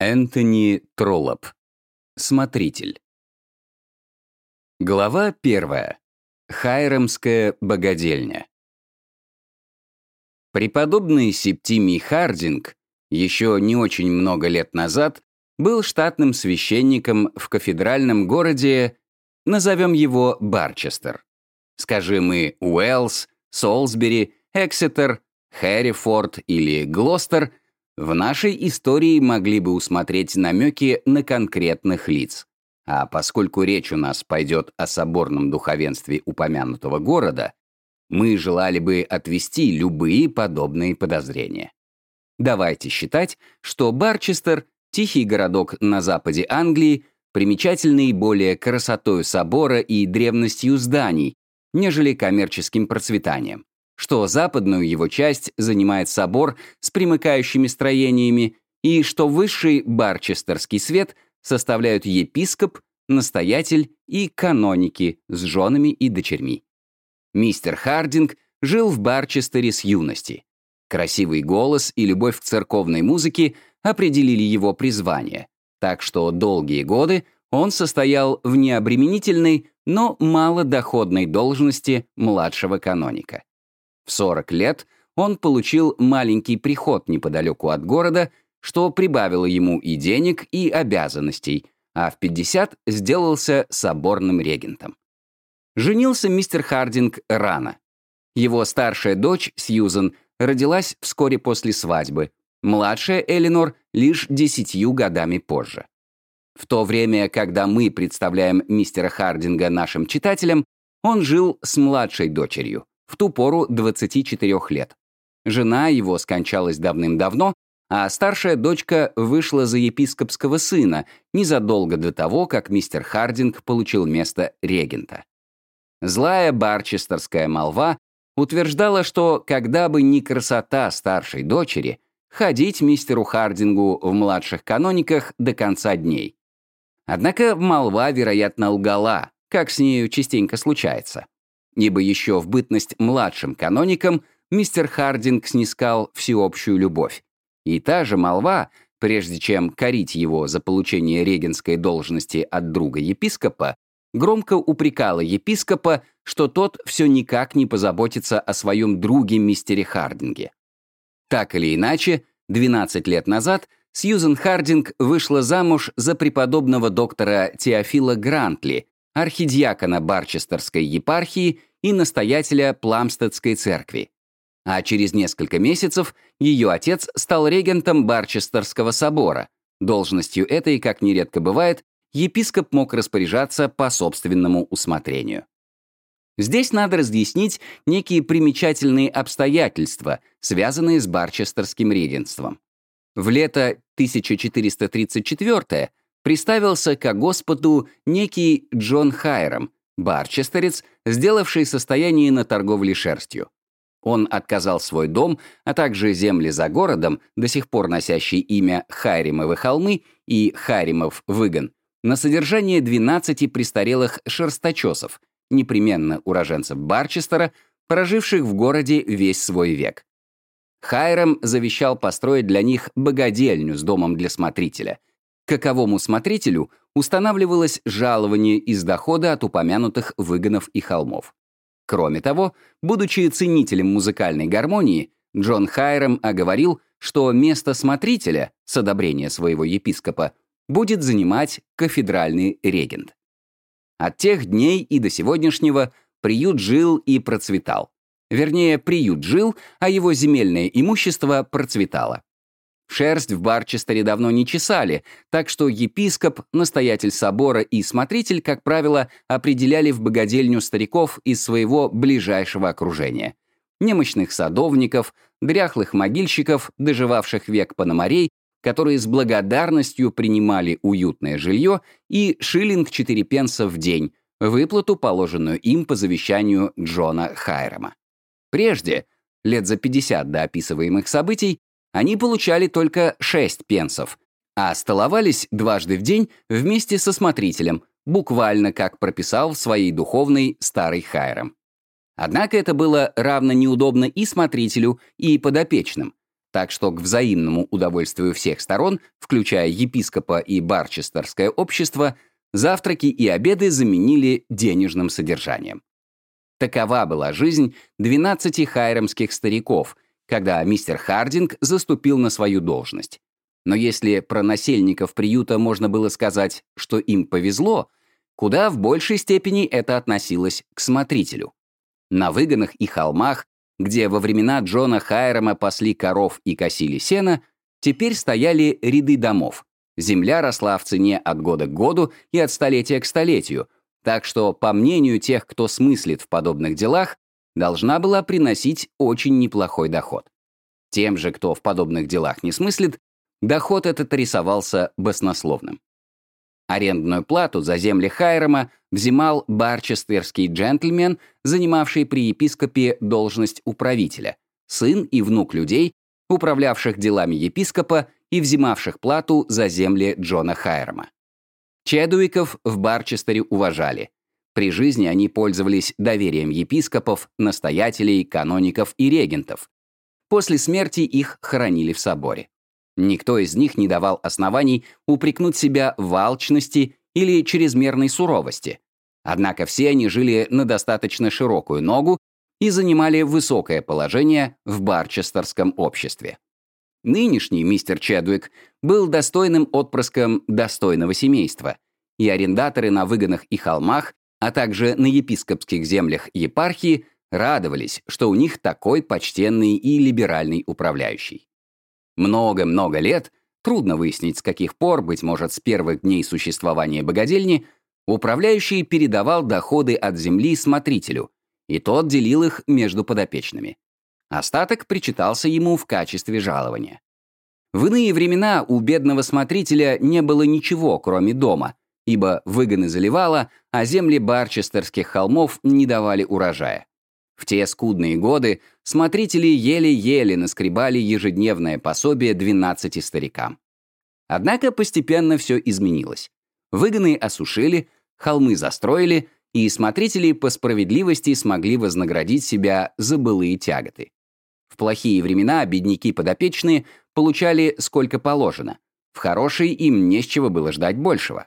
Энтони Троллоп. Смотритель. Глава первая. Хайрамская богадельня. Преподобный Септимий Хардинг еще не очень много лет назад был штатным священником в кафедральном городе, назовем его Барчестер. Скажем мы Уэллс, Солсбери, Эксетер, Хэррифорд или Глостер — в нашей истории могли бы усмотреть намеки на конкретных лиц. А поскольку речь у нас пойдет о соборном духовенстве упомянутого города, мы желали бы отвести любые подобные подозрения. Давайте считать, что Барчестер — тихий городок на западе Англии, примечательный более красотою собора и древностью зданий, нежели коммерческим процветанием что западную его часть занимает собор с примыкающими строениями и что высший барчестерский свет составляют епископ, настоятель и каноники с женами и дочерьми. Мистер Хардинг жил в Барчестере с юности. Красивый голос и любовь к церковной музыке определили его призвание, так что долгие годы он состоял в необременительной, но малодоходной должности младшего каноника. В 40 лет он получил маленький приход неподалеку от города, что прибавило ему и денег, и обязанностей, а в 50 сделался соборным регентом. Женился мистер Хардинг рано. Его старшая дочь, Сьюзен, родилась вскоре после свадьбы, младшая Элинор лишь десятью годами позже. В то время, когда мы представляем мистера Хардинга нашим читателям, он жил с младшей дочерью в ту пору 24 лет. Жена его скончалась давным-давно, а старшая дочка вышла за епископского сына незадолго до того, как мистер Хардинг получил место регента. Злая барчестерская молва утверждала, что когда бы не красота старшей дочери, ходить мистеру Хардингу в младших канониках до конца дней. Однако молва, вероятно, лгала, как с нею частенько случается ибо еще в бытность младшим каноником мистер Хардинг снискал всеобщую любовь. И та же молва, прежде чем корить его за получение регенской должности от друга епископа, громко упрекала епископа, что тот все никак не позаботится о своем друге мистере Хардинге. Так или иначе, 12 лет назад Сьюзен Хардинг вышла замуж за преподобного доктора Теофила Грантли, архидиакона Барчестерской епархии и настоятеля Пламстедской церкви. А через несколько месяцев ее отец стал регентом Барчестерского собора. Должностью этой, как нередко бывает, епископ мог распоряжаться по собственному усмотрению. Здесь надо разъяснить некие примечательные обстоятельства, связанные с Барчестерским регенством. В лето 1434 приставился ко Господу некий Джон Хайрам, барчестерец, сделавший состояние на торговле шерстью. Он отказал свой дом, а также земли за городом, до сих пор носящие имя Хайримовы холмы и Хайримов выгон, на содержание 12 престарелых шерсточесов, непременно уроженцев Барчестера, проживших в городе весь свой век. Хайрам завещал построить для них богадельню с домом для смотрителя — Каковому смотрителю устанавливалось жалование из дохода от упомянутых выгонов и холмов. Кроме того, будучи ценителем музыкальной гармонии, Джон Хайрам оговорил, что место смотрителя, с одобрения своего епископа, будет занимать кафедральный регент. От тех дней и до сегодняшнего приют жил и процветал. Вернее, приют жил, а его земельное имущество процветало. Шерсть в Барчестере давно не чесали, так что епископ, настоятель собора и смотритель, как правило, определяли в богадельню стариков из своего ближайшего окружения. Немощных садовников, дряхлых могильщиков, доживавших век пономарей, которые с благодарностью принимали уютное жилье и шиллинг 4 пенса в день, выплату, положенную им по завещанию Джона Хайрама. Прежде, лет за 50 до описываемых событий, они получали только 6 пенсов, а столовались дважды в день вместе со смотрителем, буквально как прописал в своей духовной старый Хайрам. Однако это было равно неудобно и смотрителю, и подопечным. так что к взаимному удовольствию всех сторон, включая епископа и барчестерское общество, завтраки и обеды заменили денежным содержанием. Такова была жизнь 12 хайрамских стариков, когда мистер Хардинг заступил на свою должность. Но если про насельников приюта можно было сказать, что им повезло, куда в большей степени это относилось к смотрителю. На выгонах и холмах, где во времена Джона Хайрама пасли коров и косили сено, теперь стояли ряды домов. Земля росла в цене от года к году и от столетия к столетию, так что, по мнению тех, кто смыслит в подобных делах, должна была приносить очень неплохой доход. Тем же, кто в подобных делах не смыслит, доход этот рисовался баснословным. Арендную плату за земли Хайрама взимал барчестерский джентльмен, занимавший при епископе должность управителя, сын и внук людей, управлявших делами епископа и взимавших плату за земли Джона Хайрама. Чедуиков в Барчестере уважали. При жизни они пользовались доверием епископов, настоятелей, каноников и регентов. После смерти их хоронили в соборе. Никто из них не давал оснований упрекнуть себя в алчности или чрезмерной суровости. Однако все они жили на достаточно широкую ногу и занимали высокое положение в барчестерском обществе. Нынешний мистер Чедвик был достойным отпрыском достойного семейства, и арендаторы на выгонах и холмах, а также на епископских землях епархии радовались, что у них такой почтенный и либеральный управляющий. Много-много лет, трудно выяснить с каких пор, быть может, с первых дней существования богадельни, управляющий передавал доходы от земли смотрителю, и тот делил их между подопечными. Остаток причитался ему в качестве жалования. В иные времена у бедного смотрителя не было ничего, кроме дома, ибо выгоны заливало, а земли барчестерских холмов не давали урожая. В те скудные годы смотрители еле-еле наскребали ежедневное пособие 12 старикам. Однако постепенно все изменилось. Выгоны осушили, холмы застроили, и смотрители по справедливости смогли вознаградить себя за былые тяготы. В плохие времена бедняки подопечные получали сколько положено, в хорошие им не с чего было ждать большего.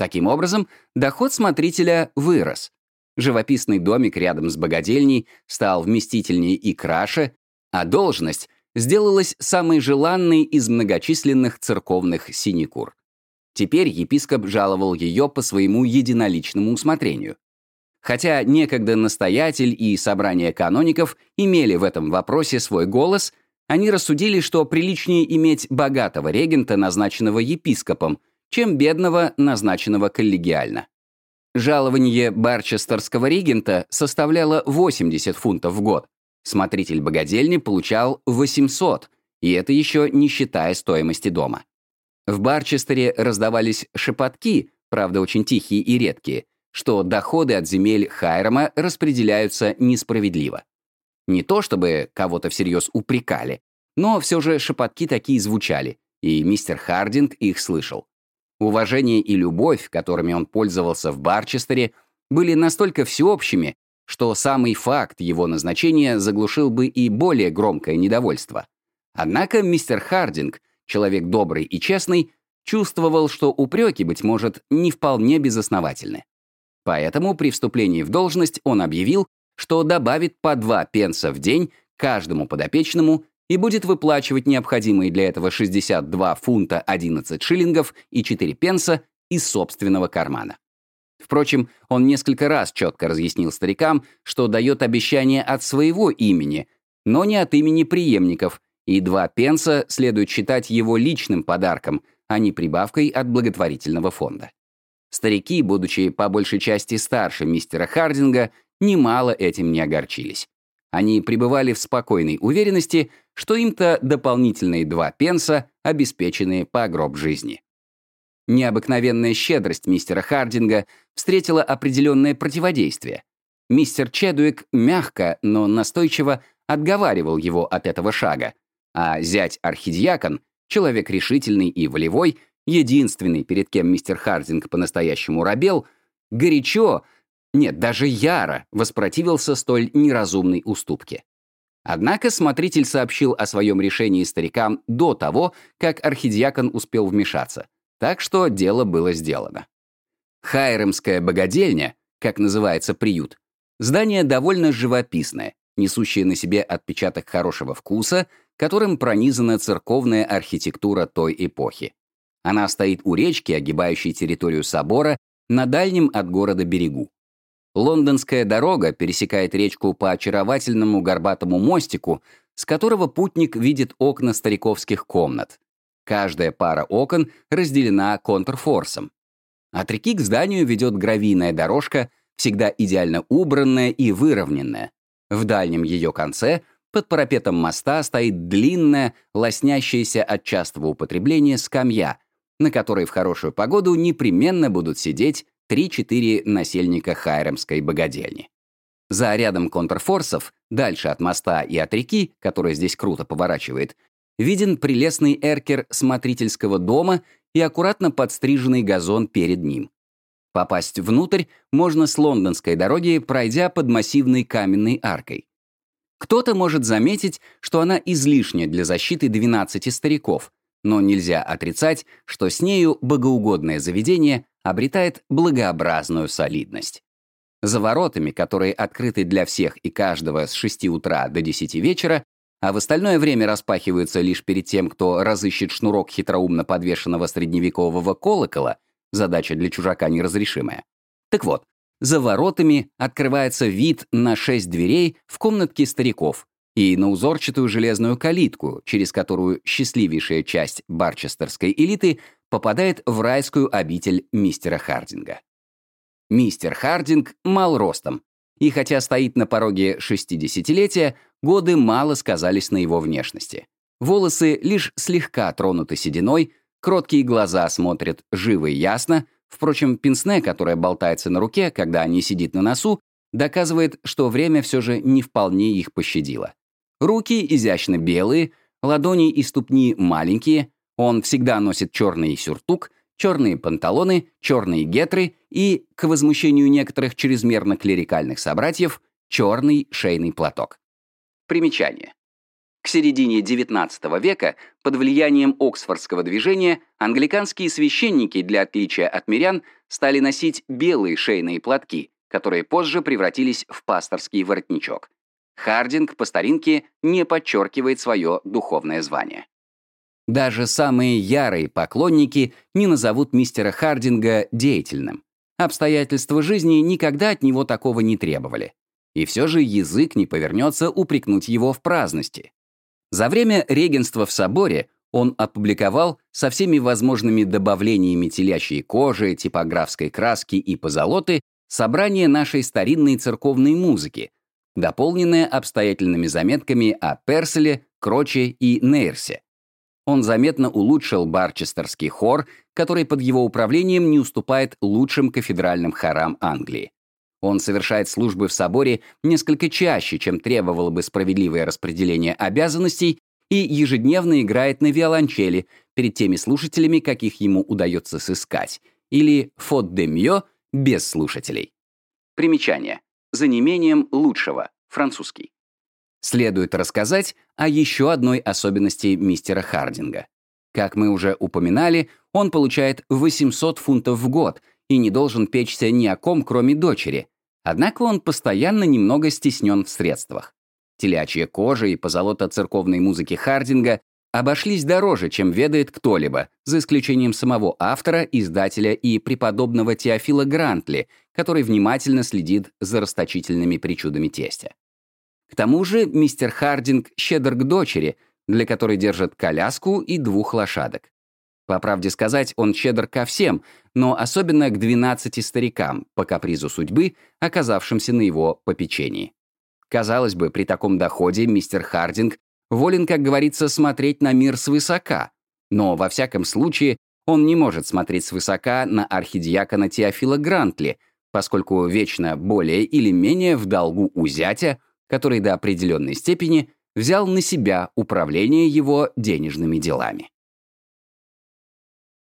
Таким образом, доход смотрителя вырос, живописный домик рядом с богадельней стал вместительнее и краше, а должность сделалась самой желанной из многочисленных церковных синекур. Теперь епископ жаловал ее по своему единоличному усмотрению. Хотя некогда настоятель и собрание каноников имели в этом вопросе свой голос, они рассудили, что приличнее иметь богатого регента, назначенного епископом, чем бедного, назначенного коллегиально. Жалование барчестерского регента составляло 80 фунтов в год. Смотритель богадельни получал 800, и это еще не считая стоимости дома. В Барчестере раздавались шепотки, правда очень тихие и редкие, что доходы от земель Хайрама распределяются несправедливо. Не то чтобы кого-то всерьез упрекали, но все же шепотки такие звучали, и мистер Хардинг их слышал. Уважение и любовь, которыми он пользовался в Барчестере, были настолько всеобщими, что самый факт его назначения заглушил бы и более громкое недовольство. Однако мистер Хардинг, человек добрый и честный, чувствовал, что упреки, быть может, не вполне безосновательны. Поэтому при вступлении в должность он объявил, что добавит по два пенса в день каждому подопечному и будет выплачивать необходимые для этого 62 фунта 11 шиллингов и 4 пенса из собственного кармана. Впрочем, он несколько раз четко разъяснил старикам, что дает обещание от своего имени, но не от имени преемников, и два пенса следует считать его личным подарком, а не прибавкой от благотворительного фонда. Старики, будучи по большей части старше мистера Хардинга, немало этим не огорчились. Они пребывали в спокойной уверенности, что им-то дополнительные два пенса обеспечены по гроб жизни. Необыкновенная щедрость мистера Хардинга встретила определенное противодействие. Мистер Чедуик мягко, но настойчиво отговаривал его от этого шага, а зять-архидиакон, человек решительный и волевой, единственный, перед кем мистер Хардинг по-настоящему робел, горячо, нет, даже яро воспротивился столь неразумной уступке. Однако смотритель сообщил о своем решении старикам до того, как архидиакон успел вмешаться, так что дело было сделано. Хайремская богадельня, как называется приют, здание довольно живописное, несущее на себе отпечаток хорошего вкуса, которым пронизана церковная архитектура той эпохи. Она стоит у речки, огибающей территорию собора, на дальнем от города берегу. Лондонская дорога пересекает речку по очаровательному горбатому мостику, с которого путник видит окна стариковских комнат. Каждая пара окон разделена контрфорсом. От реки к зданию ведет гравийная дорожка, всегда идеально убранная и выровненная. В дальнем ее конце, под парапетом моста, стоит длинная, лоснящаяся от частого употребления скамья, на которой в хорошую погоду непременно будут сидеть 3-4 насельника Хайремской богадельни. За рядом контрфорсов, дальше от моста и от реки, которая здесь круто поворачивает, виден прелестный эркер смотрительского дома и аккуратно подстриженный газон перед ним. Попасть внутрь можно с лондонской дороги, пройдя под массивной каменной аркой. Кто-то может заметить, что она излишняя для защиты 12 стариков, но нельзя отрицать, что с нею богоугодное заведение обретает благообразную солидность. За воротами, которые открыты для всех и каждого с 6 утра до 10 вечера, а в остальное время распахиваются лишь перед тем, кто разыщет шнурок хитроумно подвешенного средневекового колокола, задача для чужака неразрешимая. Так вот, за воротами открывается вид на шесть дверей в комнатке стариков и на узорчатую железную калитку, через которую счастливейшая часть барчестерской элиты попадает в райскую обитель мистера Хардинга. Мистер Хардинг мал ростом, и хотя стоит на пороге 60-летия, годы мало сказались на его внешности. Волосы лишь слегка тронуты сединой, кроткие глаза смотрят живо и ясно, впрочем, пенсне, которое болтается на руке, когда не сидит на носу, доказывает, что время все же не вполне их пощадило. Руки изящно белые, ладони и ступни маленькие, он всегда носит черный сюртук, черные панталоны, черные гетры и, к возмущению некоторых чрезмерно клерикальных собратьев, черный шейный платок. Примечание. К середине XIX века под влиянием Оксфордского движения англиканские священники для отличия от мирян стали носить белые шейные платки, которые позже превратились в пасторский воротничок. Хардинг по старинке не подчеркивает свое духовное звание. Даже самые ярые поклонники не назовут мистера Хардинга деятельным. Обстоятельства жизни никогда от него такого не требовали. И все же язык не повернется упрекнуть его в праздности. За время регенства в соборе он опубликовал со всеми возможными добавлениями телящей кожи, типографской краски и позолоты собрание нашей старинной церковной музыки, дополненное обстоятельными заметками о Перселе, Кроче и Нейрсе, он заметно улучшил барчестерский хор, который под его управлением не уступает лучшим кафедральным хорам Англии. Он совершает службы в соборе несколько чаще, чем требовало бы справедливое распределение обязанностей, и ежедневно играет на виолончели перед теми слушателями, каких ему удается сыскать, или «фот де мьё» без слушателей. Примечание. За неимением лучшего. Французский. Следует рассказать о еще одной особенности мистера Хардинга. Как мы уже упоминали, он получает 800 фунтов в год и не должен печься ни о ком, кроме дочери. Однако он постоянно немного стеснен в средствах. Телячья кожа и позолота церковной музыки Хардинга обошлись дороже, чем ведает кто-либо, за исключением самого автора, издателя и преподобного Теофила Грантли, который внимательно следит за расточительными причудами тестя. К тому же мистер Хардинг щедр к дочери, для которой держит коляску и двух лошадок. По правде сказать, он щедр ко всем, но особенно к 12 старикам, по капризу судьбы, оказавшимся на его попечении. Казалось бы, при таком доходе мистер Хардинг волен, как говорится, смотреть на мир свысока, но, во всяком случае, он не может смотреть свысока на архидиакона Теофила Грантли, поскольку вечно более или менее в долгу у зятя — который до определенной степени взял на себя управление его денежными делами.